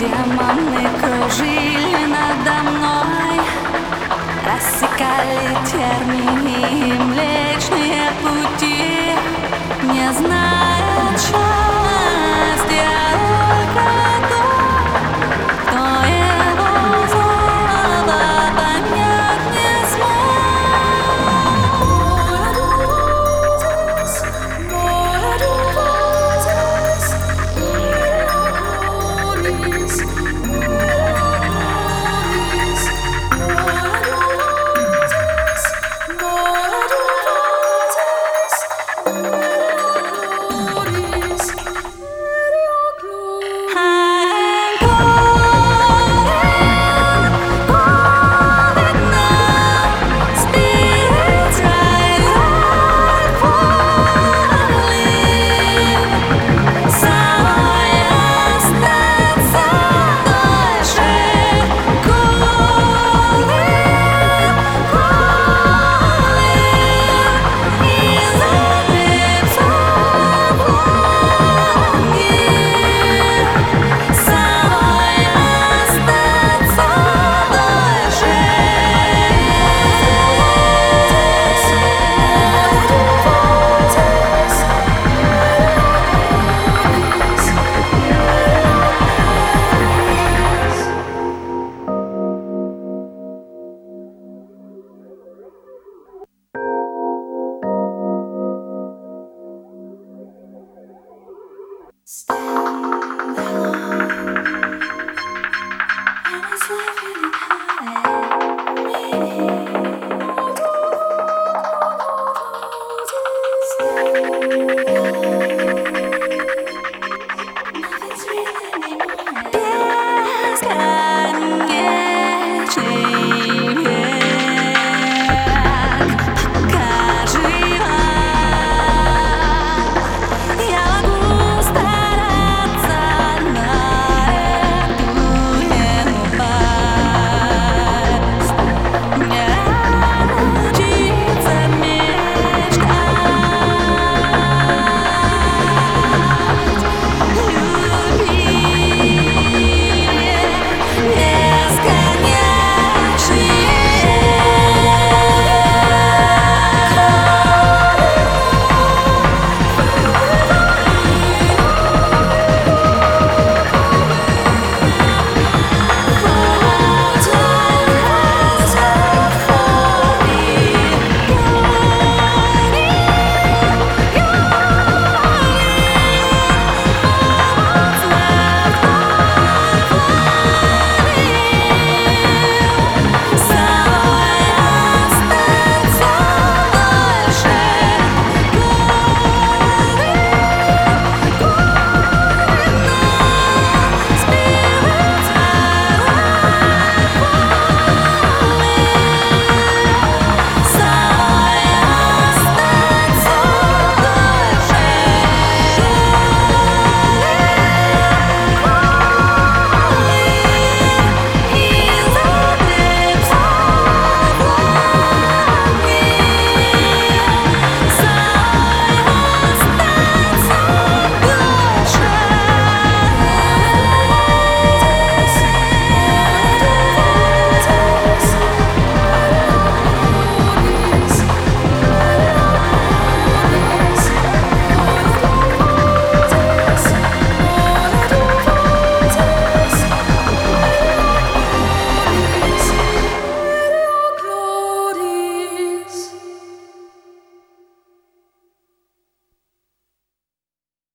Демоны кружили надо мной. Рассекали термины и млечные пути. Не знаю Stay.